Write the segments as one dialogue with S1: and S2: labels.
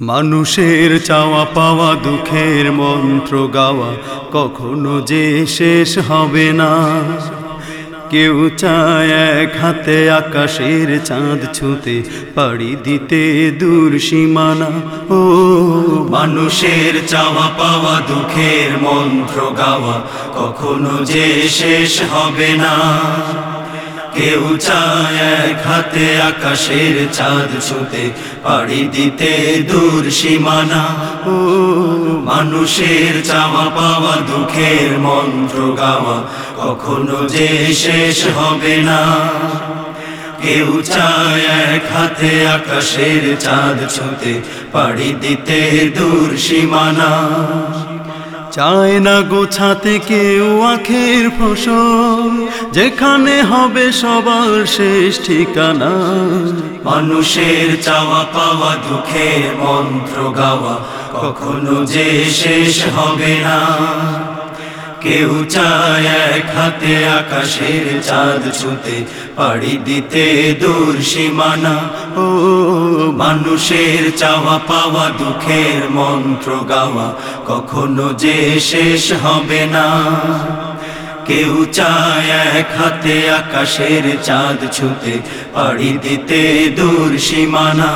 S1: মানুষের চাওয়া পাওয়া, দুঃখের মন্ত্র গাওয়া কখনো যে শেষ হবে না। কেউ চায় এক হাতে আকাশের চাঁদ ছুঁতে, পাড়ি দিতে দূর সীমানা। ও মানুষের চাওয়া পাওয়া, দুঃখের মন্ত্র গাওয়া কখনো যে শেষ হবে না। কেউ চায় এক হাতে আকাশের চাঁদ ছুঁতে, পাড়ি দিতে দূর সীমানা। ও, মানুষের চাওয়া পাওয়া, দুঃখের মন্ত্র গাওয়া, কখনো যে শেষ হবে না। কেউ চায় এক হাতে আকাশের চাঁদ ছুঁতে, পাড়ি দিতে দূর সীমানা। চায় না গোছাতে কেউ আখের ফসল। যেখানে হবে সবার শেষ ঠিকানা। মানুষের চাওয়া পাওয়া, দুঃখের মন্ত্র গাওয়া, কখনো যে শেষ হবে না। কেউ চায় এক হাতে আকাশের চাঁদ ছুঁতে, পাড়ি দিতে দূর সীমানা। ও মানুষের চাওয়া পাওয়া, দুঃখের মন্ত্র গাওয়া কখনো যে শেষ হবে না। কেউ চায় এক হাতে আকাশের চাঁদ ছুঁতে, পাড়ি দিতে দূর সীমানা।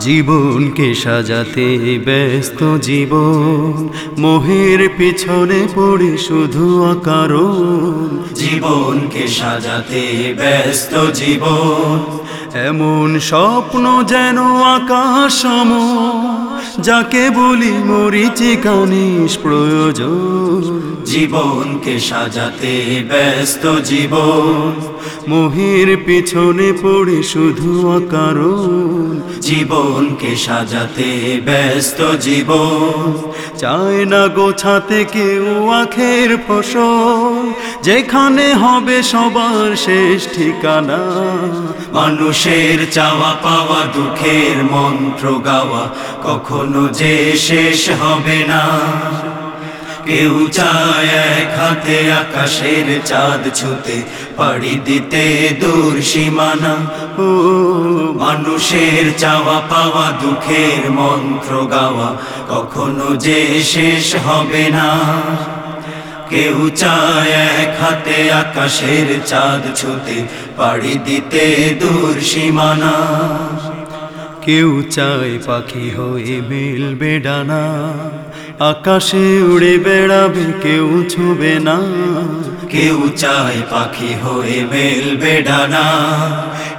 S1: জীবনকে সাজাতে ব্যস্ত জীবন, মোহের পিছনে পড়ে শুধু অকারণ। জীবনকে সাজাতে ব্যস্ত জীবন এমন স্বপ্ন যেন আকাশ যাকে বলি মরিচি কানিস প্রয়োজন। জীবনকে সাজাতে ব্যস্ত জীবন মোহের পিছনে পড়ে শুধু অকারণ। জীবনকে সাজাতে ব্যস্ত জীবন। চায় না গোছাতে কেউ আখের ফসল। যেখানে হবে সবার শেষ ঠিকানা। মানুষের চাওয়া পাওয়া দুঃখের মন্ত্র গাওয়া কখনো যে শেষ হবে না। কেউ চায় এক হাতে আকাশের চাঁদ ছুতে, পাড়ি দিতে দূর সীমানা। ও, মানুষের চাওয়া পাওয়া, দুঃখের মন্ত্র গাওয়া, কখনো যে শেষ হবে না। কেউ চায় এক হাতে আকাশের চাঁদ ছুতে, পাড়ি দিতে দূর সীমানা। কেউ চায় পাখি হয়ে মিলবে ডানা। আকাশে উড়ে বেড়াবে কেউ ছুবে না। কেউ চায় পাখি হয়ে মেলবে ডানা।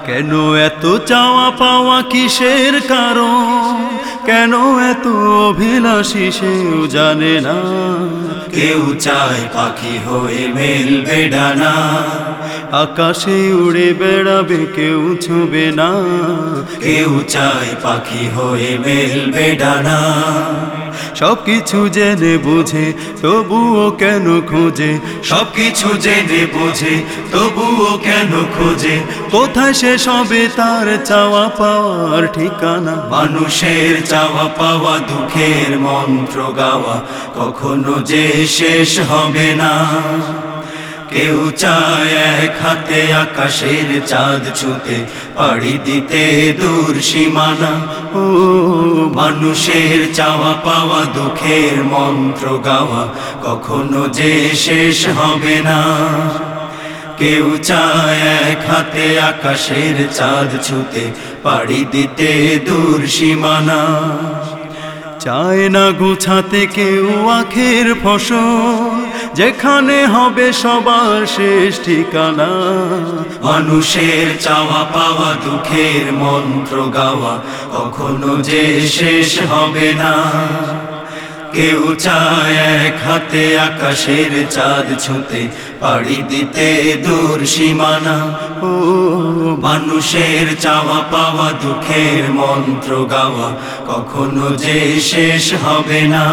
S1: কেন এত চাওয়া পাওয়া কিসের কারণ? কেন এত অভিলাষী সেও জানে না। কেউ চায় পাখি হয়ে মেলবে ডানা। আকাশে উড়ে বেড়াবে কেউ ছুবে না। কেউ চায় পাখি হয়ে মেলবে ডানা। সবকিছু জেনে বুঝে, তবুও কেন খোঁজে? সব কিছু জেনে বুঝে, তবুও কেন খোঁজে? কোথায় সে সবে তার চাওয়া পাওয়ার ঠিকানা? মানুষের চাওয়া পাওয়া, দুঃখের মন্ত্র গাওয়া, কখনো যে শেষ হবে না। কেউ চায় এক হাতে আকাশের চাঁদ ছুতে, পাড়ি দিতে দূর সীমানা। ও, মানুষের চাওয়া পাওয়া, দুঃখের মন্ত্র গাওয়া, কখনো যে শেষ হবে না। কেউ চায় এক হাতে আকাশের চাঁদ ছুতে, পাড়ি দিতে দূর সীমানা। চায় না গুছাতে কেউ আখের ফসল। যেখানে হবে সবার শেষ ঠিকানা। মানুষের চাওয়া পাওয়া, দুঃখের মন্ত্র গাওয়া, কখনো যে শেষ হবে না। কেউ চায় এক হাতে আকাশের চাঁদ ছুঁতে, পাড়ি দিতে দূর সীমানা। ও, মানুষের চাওয়া পাওয়া, দুঃখের মন্ত্র গাওয়া, কখনো যে শেষ হবে না।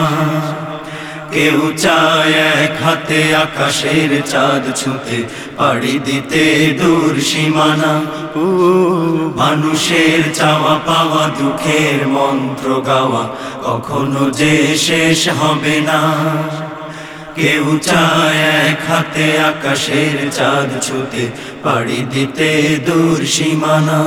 S1: কেউ চায় এক হাতে আকাশের চাঁদ ছুঁতে, পাড়ি দিতে দূর সীমানা। ও, মানুষের চাওয়া পাওয়া, দুঃখের মন্ত্র গাওয়া, কখনো যে শেষ হবে না। কেউ চায় এক হাতে আকাশের চাঁদ ছুতে, পাড়ি দিতে দূর সীমানা।